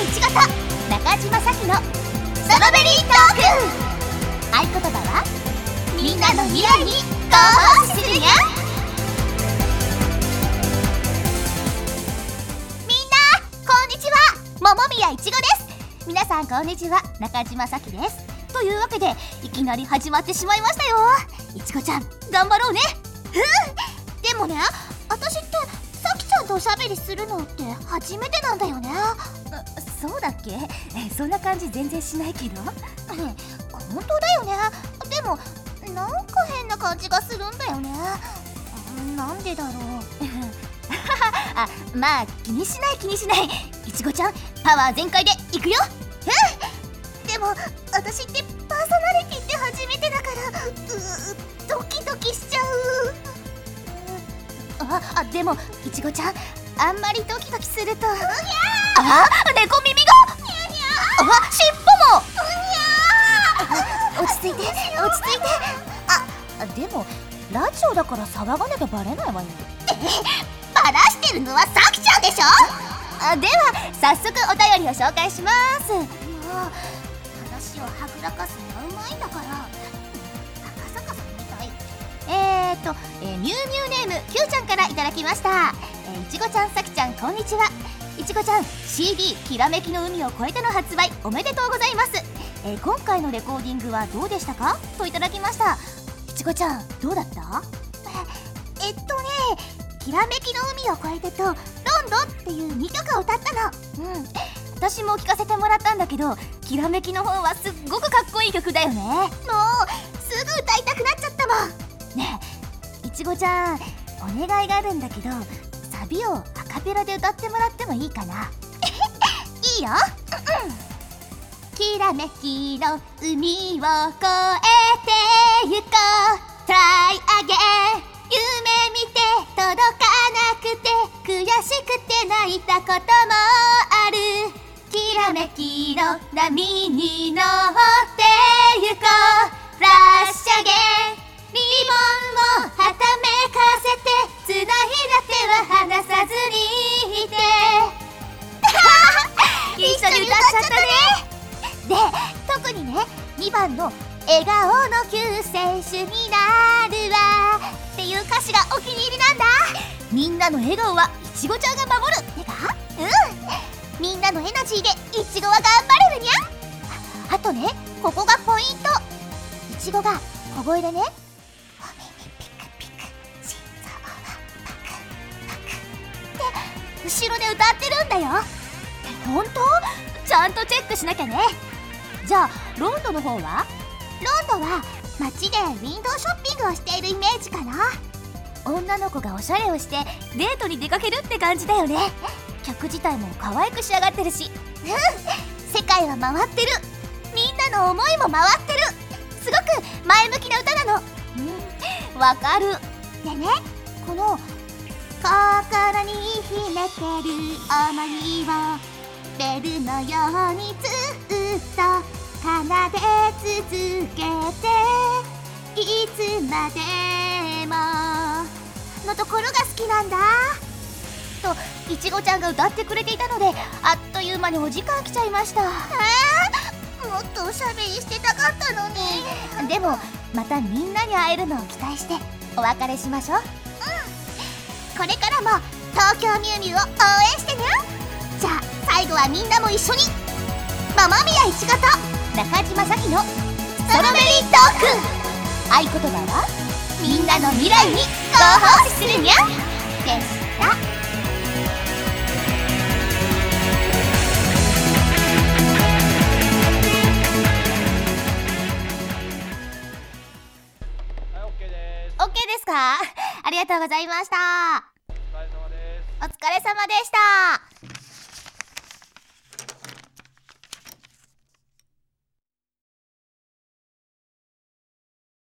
いちごと中島さきのストロベリートーク。合言葉はみんなの未来に投稿するよみんなこんにちは。桃宮いちごです。皆さんこんにちは。中島さきです。というわけでいきなり始まってしまいましたよ。いちごちゃん頑張ろうね。う。んでもね私ってとおしゃべりするのって初めてなんだよね。そうだっけ？そんな感じ全然しないけど。本当だよね。でもなんか変な感じがするんだよね。なんでだろう。あまあ気にしない気にしない。いちごちゃんパワー全開でいくよ。うん。でも私ってパーソナリティって初めてだからうドキドキしちゃうああでもいちごちゃんあんまりドキドキすると。あ猫耳が！にゃにゃあ尻尾も！うにゃ落ち着いて落ち着いて。あでもラジオだから騒がなきゃバレないわよ。バラしてるのはさきちゃんでしょ？あでは早速お便りを紹介します。もう話をはぐらかすのがうまいんだからと、えー、ミュウミュウネーム Q ちゃんからいただきました、えー、いちごちゃんさきちゃんこんにちは。いちごちゃん CD「きらめきの海を越えて」の発売おめでとうございます、えー、今回のレコーディングはどうでしたか？といただきました。いちごちゃんどうだった？えっとね「きらめきの海を越えて」と「ロンド」っていう2曲を歌ったの。うん。私も聞かせてもらったんだけど「きらめき」の方はすっごくかっこいい曲だよね。もうすぐ歌いたくなっちゃったもん。ねえ。ちごちゃんお願いがあるんだけどサビをアカペラで歌ってもらってもいいかな？いいよ、きらめきの海を越えてゆこう。Try again 夢見て届かなくて悔しくて泣いたこともある。きらめきの波に乗ってゆこう。フラッシュアゲンリボンったね。で特にね2番の「笑顔の救世主になるわ」っていう歌詞がお気に入りなんだ。みんなの笑顔はいちごちゃんが守る。ってか？うん。みんなのエナジーでいちごは頑張れるにゃあとねここがポイント。いちごが小声でね。お耳ピク。ピク心臓はパク。って後ろで歌ってるんだよ。本当？ちゃんとチェックしなきゃね。じゃあロンドの方は？ロンドは街でウィンドウショッピングをしているイメージかな。女の子がおしゃれをしてデートに出かけるって感じだよね。曲自体も可愛く仕上がってるし。うん世界は回ってる。みんなの思いも回ってる。すごく前向きな歌なの。うんわかる。でねこの「心に秘めてる思いをベルのようにずっと奏で続けていつまでも」のところが好きなんだ。といちごちゃんが歌ってくれていたのであっという間にお時間来ちゃいました。えもっとおしゃべりしてたかったのに。でもまたみんなに会えるのを期待してお別れしましょう。これからも東京ミュウミュウを応援してね。じゃあ最後はみんなも一緒に。ママ宮いちごと中島咲のストロベリートーク。ン合言葉はみんなの未来にご奉仕するにゃ。でした。はい、OK です。OK ですか？ありがとうございました。お疲れ様です。お疲れ様でした